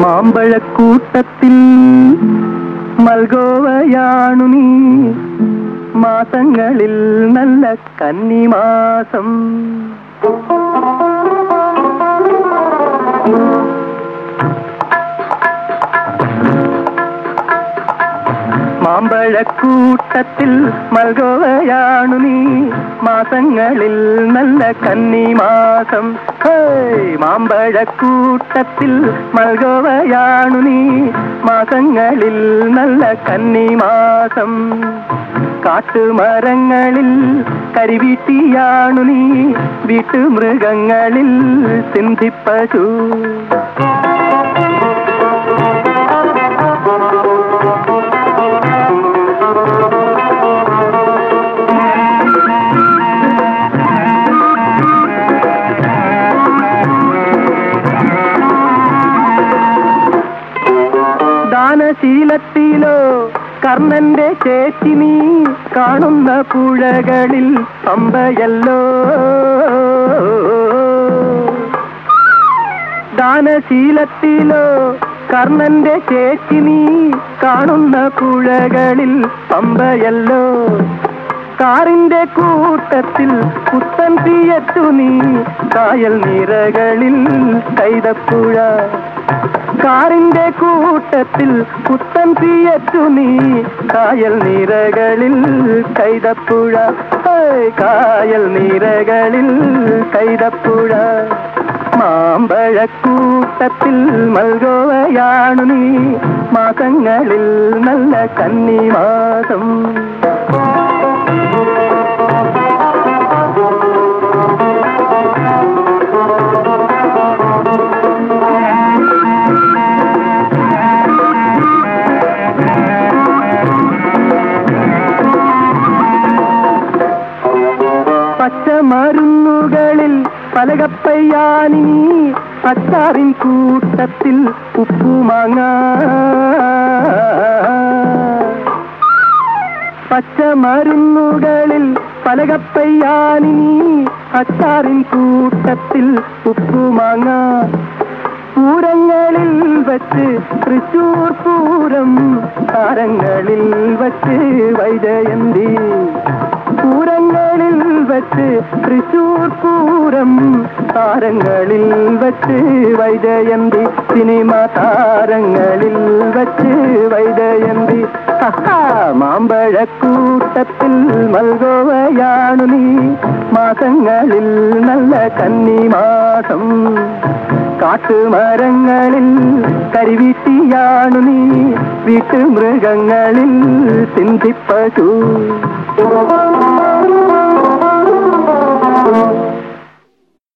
മാമ്പഴക്കൂട്ടത്തിൽ മൽഗോവയാണു നീ. മാസങ്ങളിൽ നല്ല കന്നിമാസം. മാമ്പഴക്കൂട്ടത്തിൽ മൽഗോവയാണു നീ. മാസങ്ങളിൽ നല്ല കന്നി മാസം മാമ്പഴക്കൂട്ടത്തിൽ മൽഗോവയാണു നീ. മാസങ്ങളിൽ നല്ല കന്നി കന്നിമാസം. കാട്ടുമരങ്ങളിൽ കരിവീട്ടിയാണു നീ. വീട്ടുമൃഗങ്ങളിൽ സിന്ധിപ്പശു. ദാനശീലത്തിലോ കർണന്റെ ചേച്ചി നീ കാണുന്ന പുഴകളിൽ പമ്പയല്ലോ ദാനശീലത്തിലോ? കർണന്റെ ചേച്ചി നീ കാണുന്ന പുഴകളിൽ പമ്പയല്ലോ കാറിന്റെ കൂട്ടത്തിൽ പുത്തൻ തീയത്തു നീ കായൽ നിരകളിൽ കൈതപ്പുഴ. കാറിന്റെ കൂട്ടത്തിൽ പുത്തൻ തീയറ്റു നീ. കായൽ നീരകളിൽ കൈതപ്പുഴ. കായൽ നീരകളിൽ കൈതപ്പുഴ. മാമ്പഴക്കൂട്ടത്തിൽ മൽഗോവയാണു നീ. മാസങ്ങളിൽ നല്ല കന്നിമാസം. പച്ചമരുന്നുകളിൽ പലകപ്പയ്യാനി അച്ചാറിൻ കൂട്ടത്തിൽ ഉപ്പുമാങ്ങ. പച്ചമരുന്നുകളിൽ പലകപ്പയ്യാനി അച്ചാറിൻ കൂട്ടത്തിൽ ഉപ്പുമാങ്ങ. പൂരങ്ങളിൽ വച്ച് തൃശൂർ പൂരം താരങ്ങളിൽ വച്ച് വൈജയന്തി. പൂരങ്ങളിൽ വച്ച് തൃശൂർ പൂരം താരങ്ങളിൽ വച്ച് വൈജയന്തി സിനിമ താരങ്ങളിൽ വച്ച് വൈജയന്തി. മാമ്പഴക്കൂട്ടത്തിൽ മൽഗോവയാണു നീ. മാസങ്ങളിൽ നല്ല കന്നിമാസം. കാട്ടുമരങ്ങളിൽ കരിവീട്ടിയാണു നീ. വീട്ടുമൃഗങ്ങളിൽ സിന്ധിപ്പശു.